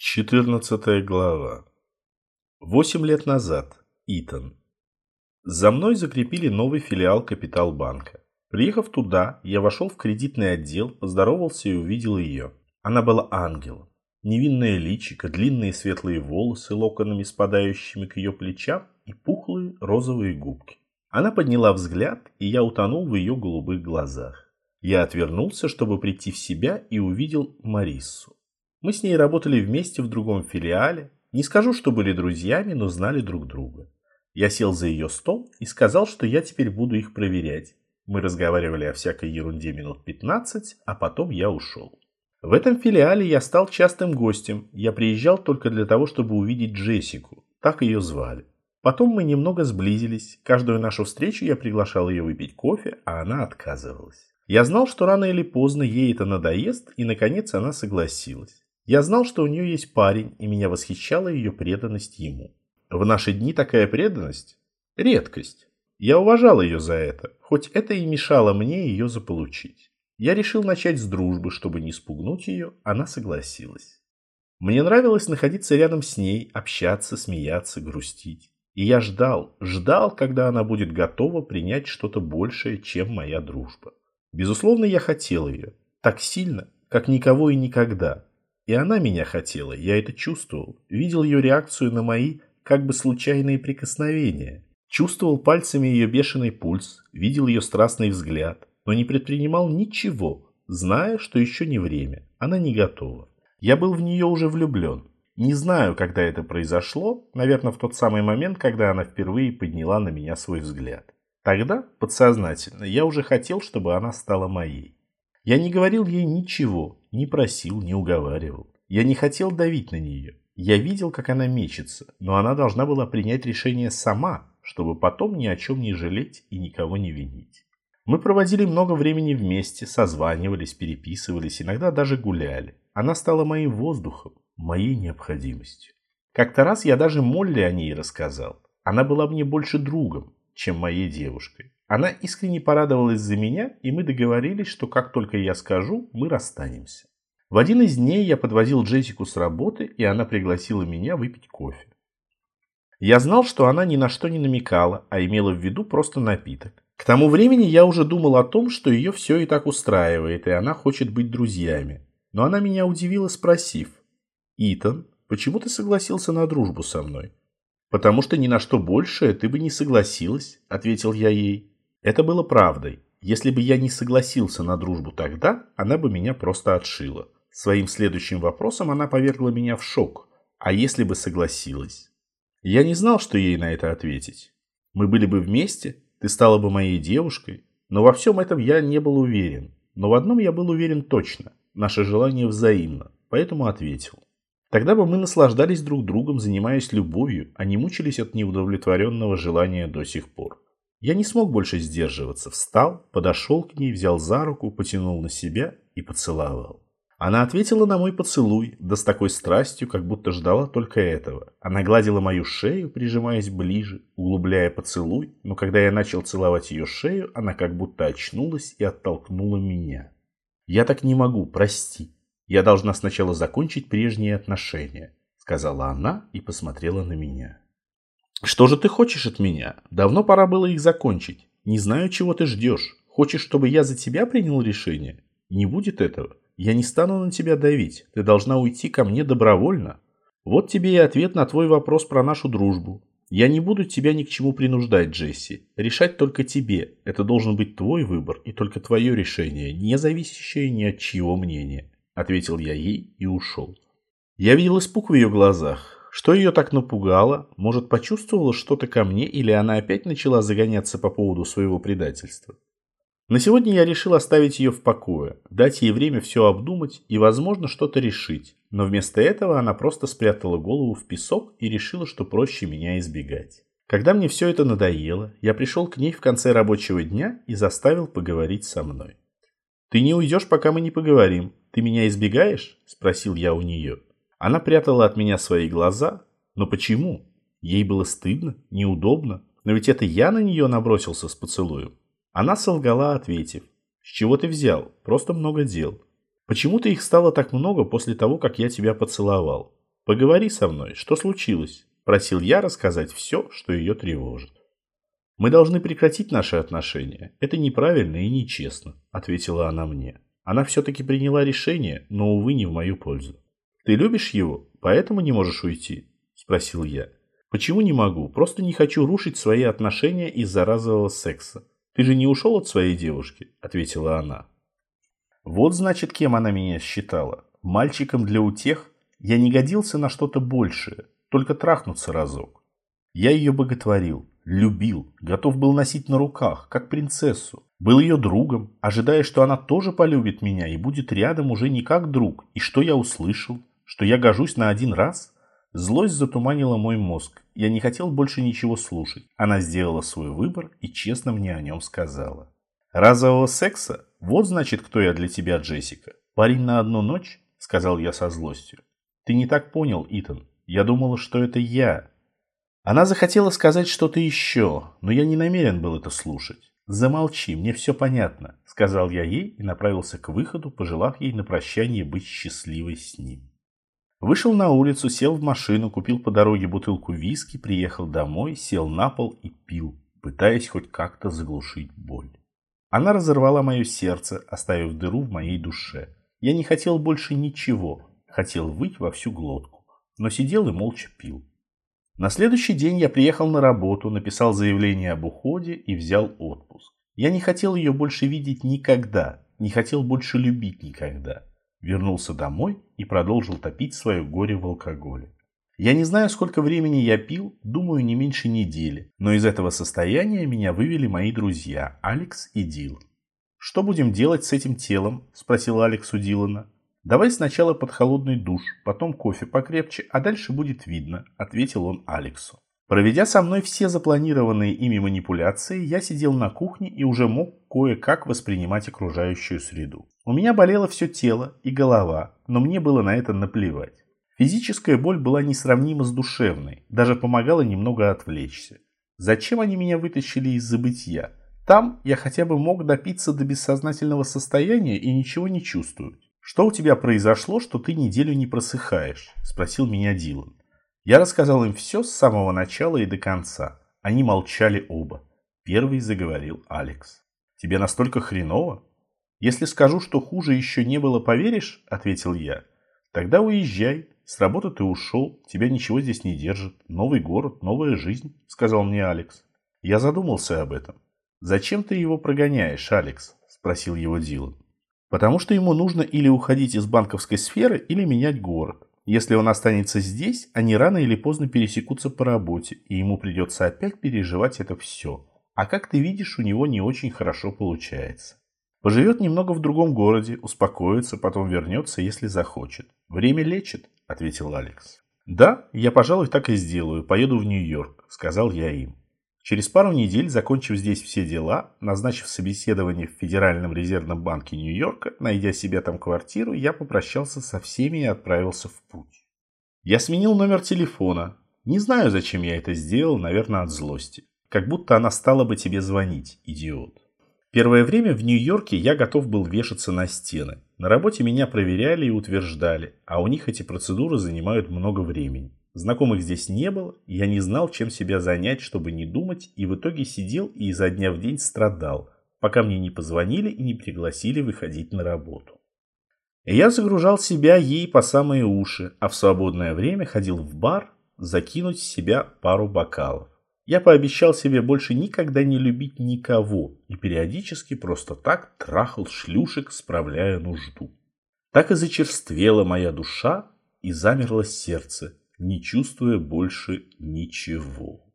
14 глава. Восемь лет назад. Итан. За мной закрепили новый филиал Капиталбанка. Приехав туда, я вошел в кредитный отдел, поздоровался и увидел ее. Она была ангелом. Невинное личико, длинные светлые волосы, локонами спадающими к ее плечам и пухлые розовые губки. Она подняла взгляд, и я утонул в ее голубых глазах. Я отвернулся, чтобы прийти в себя, и увидел Мариссу. Мы с ней работали вместе в другом филиале. Не скажу, что были друзьями, но знали друг друга. Я сел за ее стол и сказал, что я теперь буду их проверять. Мы разговаривали о всякой ерунде минут 15, а потом я ушел. В этом филиале я стал частым гостем. Я приезжал только для того, чтобы увидеть Джессику. Так ее звали. Потом мы немного сблизились. Каждую нашу встречу я приглашал ее выпить кофе, а она отказывалась. Я знал, что рано или поздно ей это надоест, и наконец она согласилась. Я знал, что у нее есть парень, и меня восхищала ее преданность ему. В наши дни такая преданность – редкость. Я уважал ее за это, хоть это и мешало мне ее заполучить. Я решил начать с дружбы, чтобы не спугнуть ее, она согласилась. Мне нравилось находиться рядом с ней, общаться, смеяться, грустить. И я ждал, ждал, когда она будет готова принять что-то большее, чем моя дружба. Безусловно, я хотел ее. Так сильно, как никого и никогда. И она меня хотела, я это чувствовал. Видел ее реакцию на мои, как бы случайные прикосновения. Чувствовал пальцами ее бешеный пульс, видел ее страстный взгляд, но не предпринимал ничего, зная, что еще не время, она не готова. Я был в нее уже влюблен. Не знаю, когда это произошло, наверное, в тот самый момент, когда она впервые подняла на меня свой взгляд. Тогда, подсознательно, я уже хотел, чтобы она стала моей. Я не говорил ей ничего, не просил, не уговаривал. Я не хотел давить на нее. Я видел, как она мечется, но она должна была принять решение сама, чтобы потом ни о чем не жалеть и никого не винить. Мы проводили много времени вместе, созванивались, переписывались, иногда даже гуляли. Она стала моим воздухом, моей необходимостью. Как-то раз я даже Молли о ней рассказал. Она была мне больше другом, чем моей девушкой. Она искренне порадовалась за меня, и мы договорились, что как только я скажу, мы расстанемся. В один из дней я подвозил Джессику с работы, и она пригласила меня выпить кофе. Я знал, что она ни на что не намекала, а имела в виду просто напиток. К тому времени я уже думал о том, что ее все и так устраивает, и она хочет быть друзьями. Но она меня удивила, спросив, «Итан, почему ты согласился на дружбу со мной?» «Потому что ни на что большее ты бы не согласилась», — ответил я ей. Это было правдой. Если бы я не согласился на дружбу тогда, она бы меня просто отшила. Своим следующим вопросом она повергла меня в шок. А если бы согласилась? Я не знал, что ей на это ответить. Мы были бы вместе, ты стала бы моей девушкой. Но во всем этом я не был уверен. Но в одном я был уверен точно. Наше желание взаимно. Поэтому ответил. Тогда бы мы наслаждались друг другом, занимаясь любовью, а не мучились от неудовлетворенного желания до сих пор. Я не смог больше сдерживаться, встал, подошел к ней, взял за руку, потянул на себя и поцеловал. Она ответила на мой поцелуй, да с такой страстью, как будто ждала только этого. Она гладила мою шею, прижимаясь ближе, углубляя поцелуй, но когда я начал целовать ее шею, она как будто очнулась и оттолкнула меня. «Я так не могу, прости. Я должна сначала закончить прежние отношения», сказала она и посмотрела на меня. Что же ты хочешь от меня? Давно пора было их закончить. Не знаю, чего ты ждешь. Хочешь, чтобы я за тебя принял решение? Не будет этого. Я не стану на тебя давить. Ты должна уйти ко мне добровольно. Вот тебе и ответ на твой вопрос про нашу дружбу. Я не буду тебя ни к чему принуждать, Джесси. Решать только тебе. Это должен быть твой выбор и только твое решение, не зависящее ни от чьего мнения. Ответил я ей и ушел. Я видел испуг в ее глазах. Что ее так напугало? Может, почувствовала что-то ко мне, или она опять начала загоняться по поводу своего предательства? На сегодня я решил оставить ее в покое, дать ей время все обдумать и, возможно, что-то решить. Но вместо этого она просто спрятала голову в песок и решила, что проще меня избегать. Когда мне все это надоело, я пришел к ней в конце рабочего дня и заставил поговорить со мной. «Ты не уйдешь, пока мы не поговорим. Ты меня избегаешь?» – спросил я у нее. Она прятала от меня свои глаза. Но почему? Ей было стыдно, неудобно. Но ведь это я на нее набросился с поцелуем. Она солгала, ответив. С чего ты взял? Просто много дел. Почему-то их стало так много после того, как я тебя поцеловал. «Поговори со мной, что случилось?» – просил я рассказать все, что ее тревожит. «Мы должны прекратить наши отношения. Это неправильно и нечестно», – ответила она мне. Она все-таки приняла решение, но, увы, не в мою пользу. «Ты любишь его, поэтому не можешь уйти?» – спросил я. «Почему не могу? Просто не хочу рушить свои отношения из-за разового секса. Ты же не ушел от своей девушки?» – ответила она. Вот значит, кем она меня считала. Мальчиком для утех я не годился на что-то большее, только трахнуться разок. Я ее боготворил, любил, готов был носить на руках, как принцессу. Был ее другом, ожидая, что она тоже полюбит меня и будет рядом уже не как друг. И что я услышал? Что я гожусь на один раз? Злость затуманила мой мозг. Я не хотел больше ничего слушать. Она сделала свой выбор и честно мне о нем сказала. Разового секса? Вот значит, кто я для тебя, Джессика. Парень на одну ночь? Сказал я со злостью. Ты не так понял, Итан. Я думала, что это я. Она захотела сказать что-то еще, но я не намерен был это слушать. «Замолчи, мне все понятно», — сказал я ей и направился к выходу, пожелав ей на прощание быть счастливой с ним. Вышел на улицу, сел в машину, купил по дороге бутылку виски, приехал домой, сел на пол и пил, пытаясь хоть как-то заглушить боль. Она разорвала мое сердце, оставив дыру в моей душе. Я не хотел больше ничего, хотел выть во всю глотку, но сидел и молча пил. На следующий день я приехал на работу, написал заявление об уходе и взял отпуск. Я не хотел ее больше видеть никогда, не хотел больше любить никогда. Вернулся домой и продолжил топить свое горе в алкоголе. Я не знаю, сколько времени я пил, думаю, не меньше недели. Но из этого состояния меня вывели мои друзья, Алекс и Дилан. «Что будем делать с этим телом?» – спросил Алекс у Дилана. «Давай сначала под холодный душ, потом кофе покрепче, а дальше будет видно», – ответил он Алексу. Проведя со мной все запланированные ими манипуляции, я сидел на кухне и уже мог кое-как воспринимать окружающую среду. У меня болело все тело и голова, но мне было на это наплевать. Физическая боль была несравнима с душевной, даже помогала немного отвлечься. Зачем они меня вытащили из забытия? Там я хотя бы мог допиться до бессознательного состояния и ничего не чувствовать. «Что у тебя произошло, что ты неделю не просыхаешь?» – спросил меня Дилан. Я рассказал им все с самого начала и до конца. Они молчали оба. Первый заговорил Алекс. «Тебе настолько хреново?» «Если скажу, что хуже еще не было, поверишь?» – ответил я. «Тогда уезжай. С работы ты ушел, тебя ничего здесь не держит. Новый город, новая жизнь», — сказал мне Алекс. Я задумался об этом. «Зачем ты его прогоняешь, Алекс?» — спросил его Дилан. «Потому что ему нужно или уходить из банковской сферы, или менять город. Если он останется здесь, они рано или поздно пересекутся по работе, и ему придется опять переживать это все. А как ты видишь, у него не очень хорошо получается. Поживет немного в другом городе, успокоится, потом вернется, если захочет. Время лечит, ответил Алекс. Да, я, пожалуй, так и сделаю. Поеду в Нью-Йорк, сказал я им. Через пару недель, закончив здесь все дела, назначив собеседование в Федеральном резервном банке Нью-Йорка, найдя себе там квартиру, я попрощался со всеми и отправился в путь. Я сменил номер телефона. Не знаю, зачем я это сделал, наверное, от злости. Как будто она стала бы тебе звонить, идиот. Первое время в Нью-Йорке я готов был вешаться на стены. На работе меня проверяли и утверждали, а у них эти процедуры занимают много времени. Знакомых здесь не было, я не знал, чем себя занять, чтобы не думать, и в итоге сидел и изо дня в день страдал, пока мне не позвонили и не пригласили выходить на работу. Я загружал себя ей по самые уши, а в свободное время ходил в бар закинуть в себя пару бокалов. Я пообещал себе больше никогда не любить никого и периодически просто так трахал шлюшек, справляя нужду. Так и зачерствела моя душа и замерло сердце, не чувствуя больше ничего.